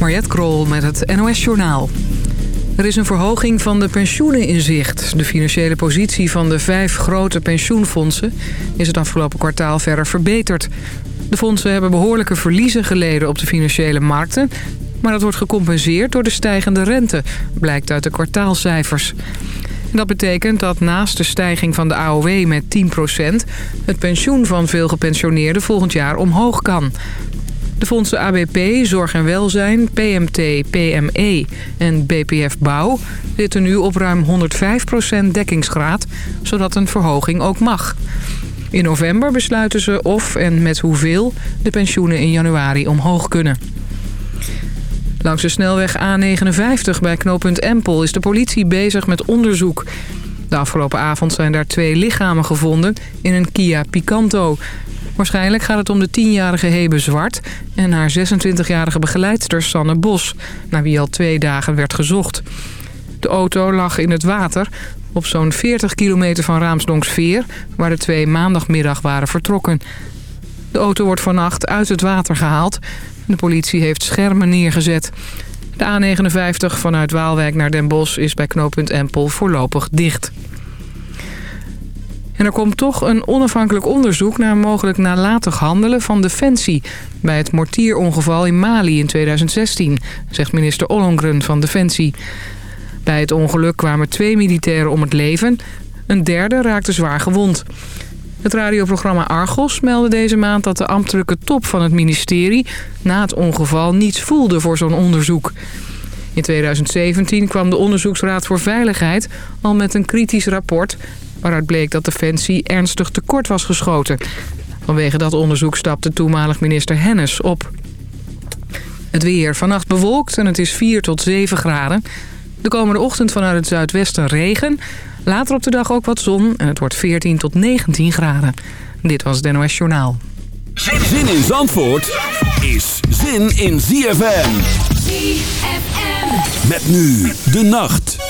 Mariette Krol met het NOS Journaal. Er is een verhoging van de pensioenen in zicht. De financiële positie van de vijf grote pensioenfondsen... is het afgelopen kwartaal verder verbeterd. De fondsen hebben behoorlijke verliezen geleden op de financiële markten... maar dat wordt gecompenseerd door de stijgende rente... blijkt uit de kwartaalcijfers. En dat betekent dat naast de stijging van de AOW met 10%... het pensioen van veel gepensioneerden volgend jaar omhoog kan. De fondsen ABP, Zorg en Welzijn, PMT, PME en BPF Bouw... zitten nu op ruim 105% dekkingsgraad, zodat een verhoging ook mag. In november besluiten ze of en met hoeveel de pensioenen in januari omhoog kunnen. Langs de snelweg A59 bij knooppunt Empel is de politie bezig met onderzoek. De afgelopen avond zijn daar twee lichamen gevonden in een Kia Picanto. Waarschijnlijk gaat het om de 10-jarige Hebe Zwart en haar 26-jarige begeleidster Sanne Bos... naar wie al twee dagen werd gezocht. De auto lag in het water op zo'n 40 kilometer van Raamsdonksveer... waar de twee maandagmiddag waren vertrokken. De auto wordt vannacht uit het water gehaald. De politie heeft schermen neergezet. De A59 vanuit Waalwijk naar Den Bosch is bij knooppunt Empel voorlopig dicht. En er komt toch een onafhankelijk onderzoek naar mogelijk nalatig handelen van Defensie... bij het mortierongeval in Mali in 2016, zegt minister Ollongren van Defensie. Bij het ongeluk kwamen twee militairen om het leven. Een derde raakte zwaar gewond. Het radioprogramma Argos meldde deze maand dat de ambtelijke top van het ministerie... na het ongeval niets voelde voor zo'n onderzoek. In 2017 kwam de Onderzoeksraad voor Veiligheid al met een kritisch rapport... waaruit bleek dat Defensie ernstig tekort was geschoten. Vanwege dat onderzoek stapte toenmalig minister Hennis op. Het weer vannacht bewolkt en het is 4 tot 7 graden. De komende ochtend vanuit het zuidwesten regen. Later op de dag ook wat zon en het wordt 14 tot 19 graden. Dit was het NOS Journaal. Zin in Zandvoort is zin in ZFM. ZFM. Met nu de nacht.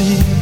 me.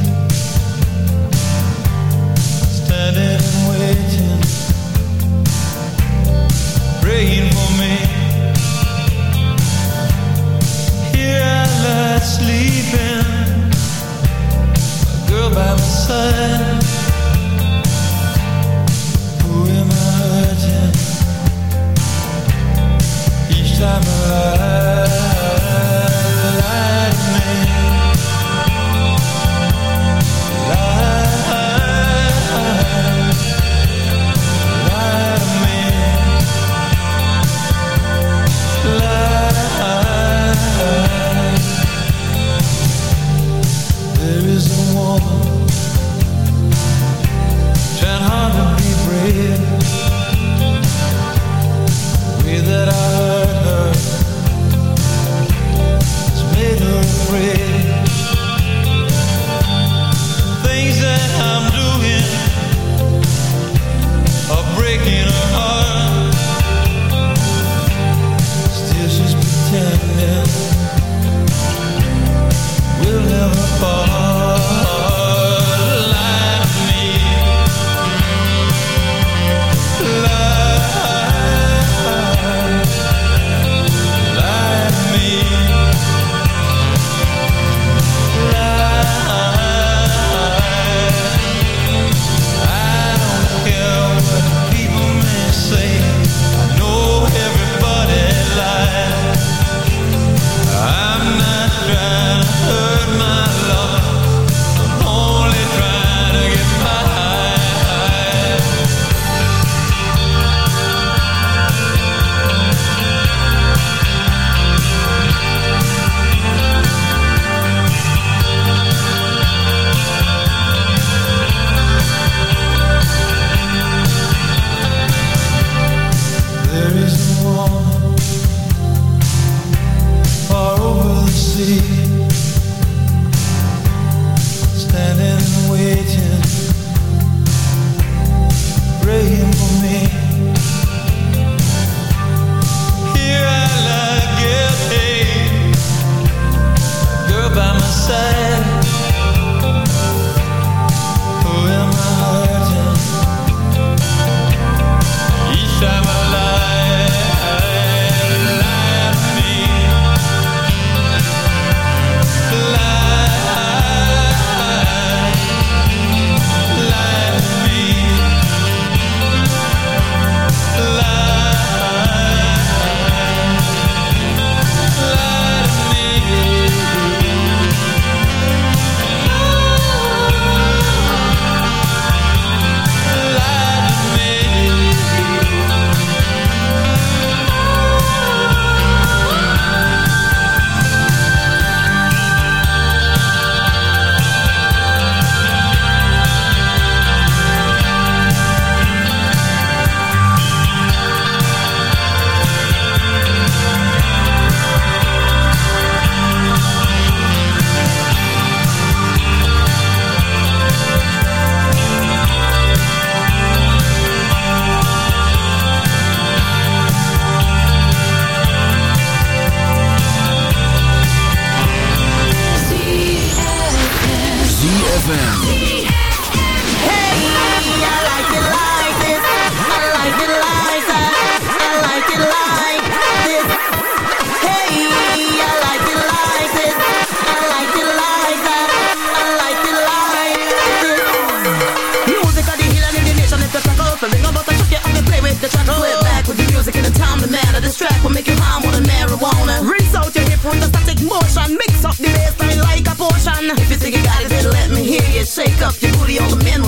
ZFM.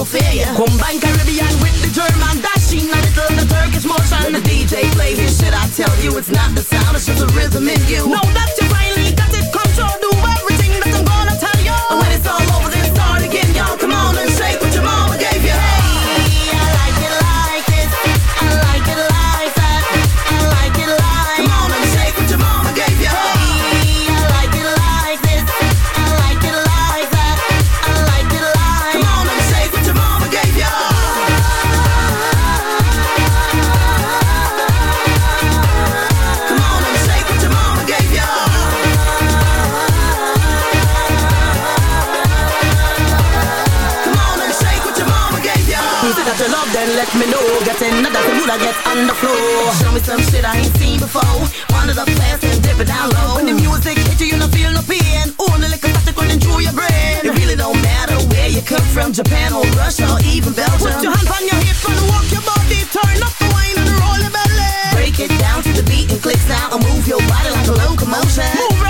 trouble fear. Ya Combine Caribbean with the German Dashing a little in the Turkish motion. The DJ plays you shit. I tell you it's not the sound It's just the rhythm in you. No, that's your let me know. Get another thing I get on the floor. Show me some shit I ain't seen before. One of the best, and dip it down low. When the music hit you, you don't feel no pain. Only like a plastic running through your brain. It really don't matter where you come from Japan or Russia or even Belgium. Put your hands on your hips and walk your body. Turn up the wine and roll your belly. Break it down to the beat and click sound And move your body like a locomotion. Move right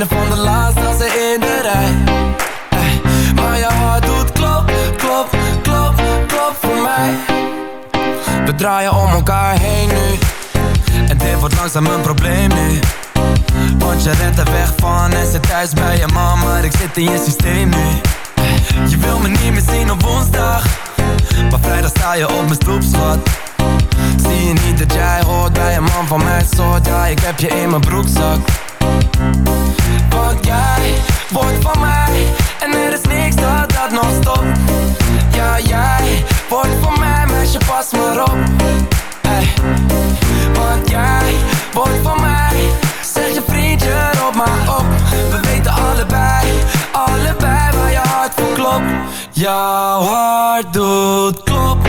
einde van de laatste als in de rij. Ey. Maar je hart doet klop, klop, klop, klop voor mij. We draaien om elkaar heen nu. En dit wordt langzaam een probleem nu. Want je rent er weg van en zit thuis bij je man Maar ik zit in je systeem nu. Je wil me niet meer zien op woensdag. Maar vrijdag sta je op mijn stoep, schat. Zie je niet dat jij hoort bij een man van mijn soort? Ja, ik heb je in mijn broekzak Want jij wordt van mij. En er is niks dat dat nog stopt. Ja, jij wordt van mij, meisje, pas maar op. Ey. Want jij wordt van mij. Zeg je vriendje, roep maar op. We weten allebei, allebei waar je hart voor klopt. Jouw hart doet klop,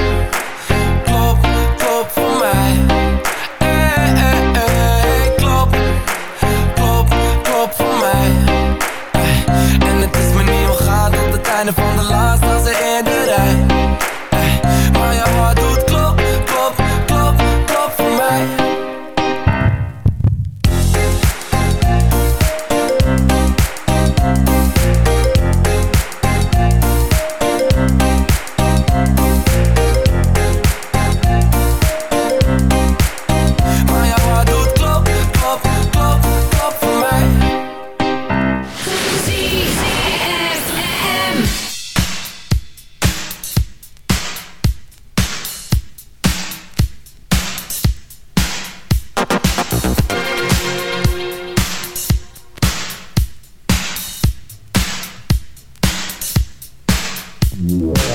Yeah.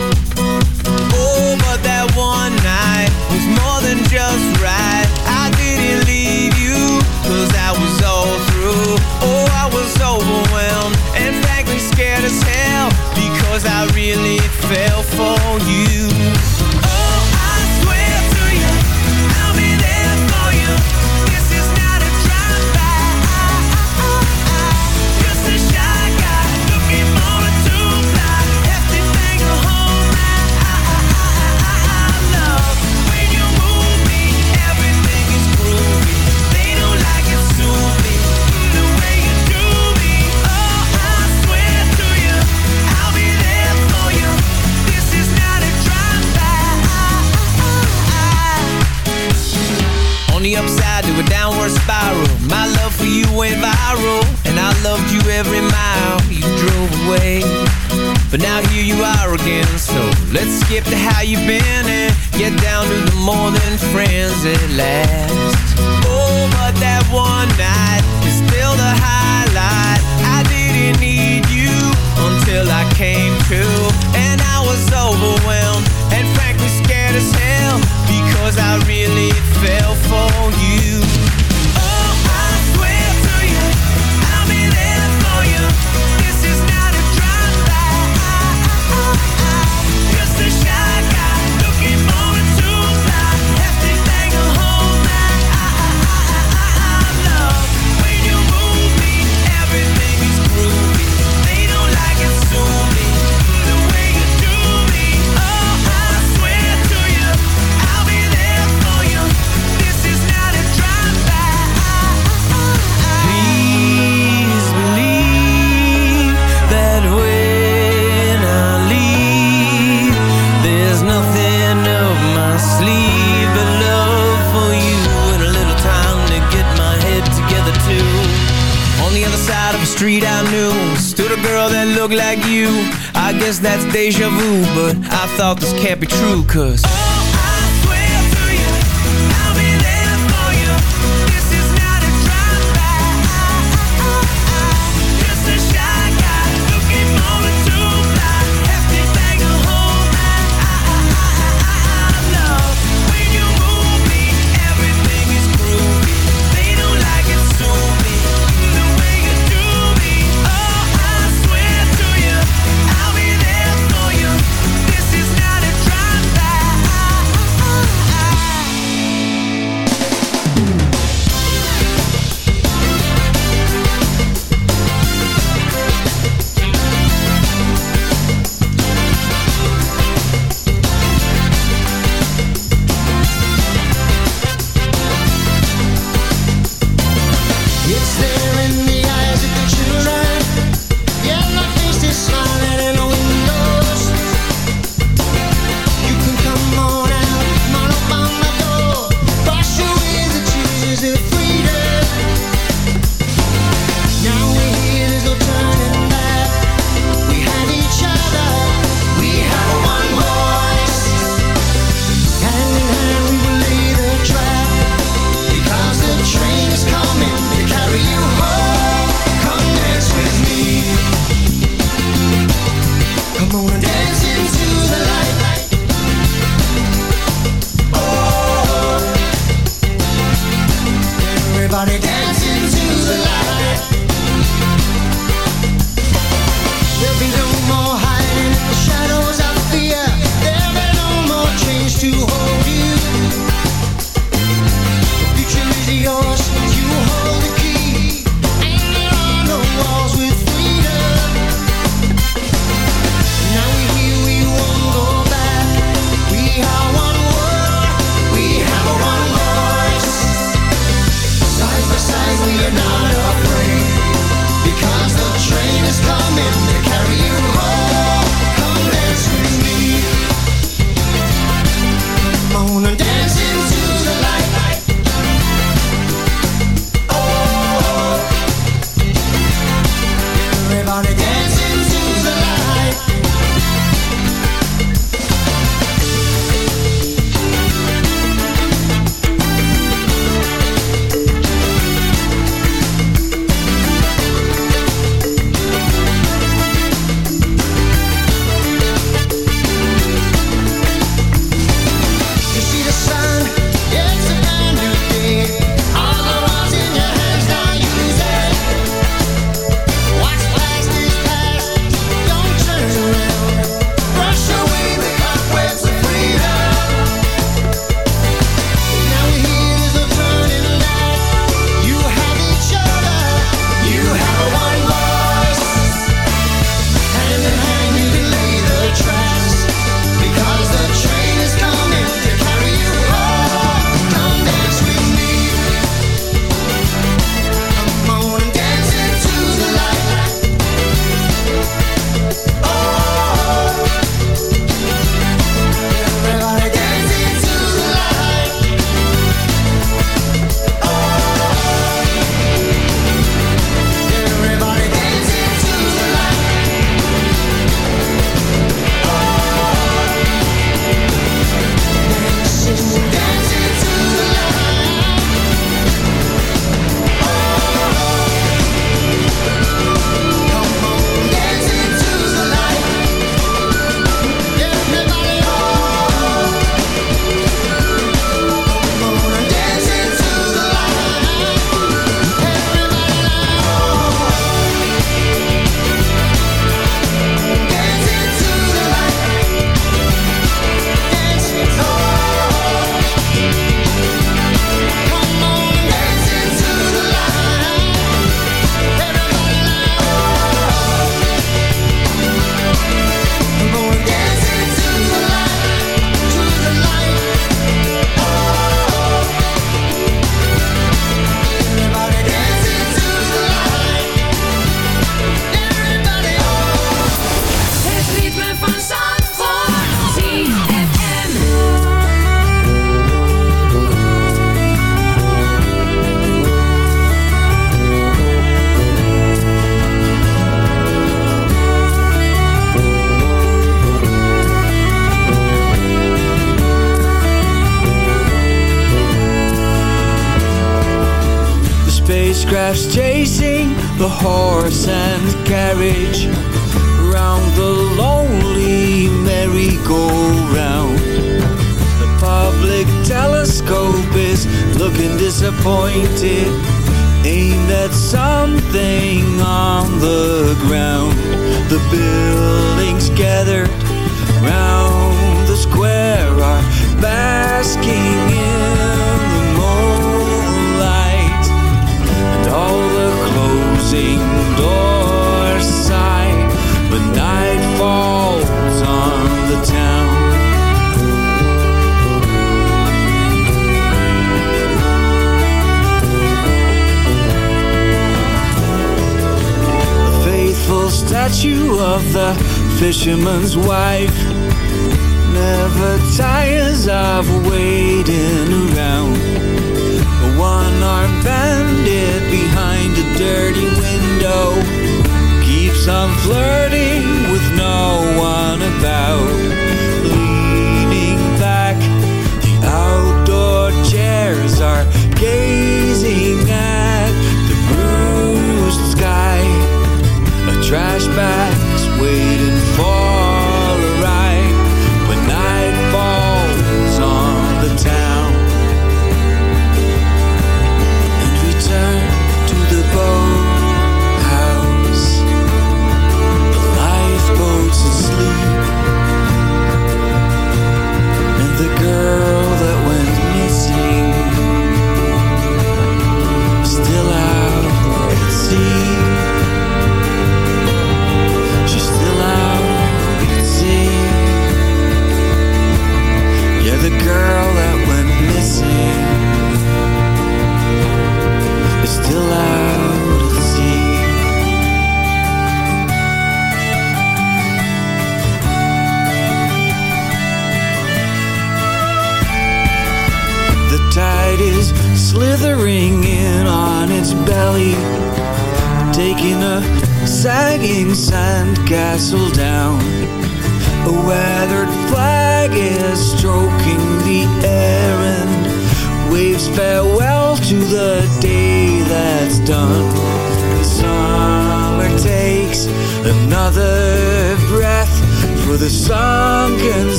Fisherman's wife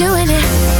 doing it,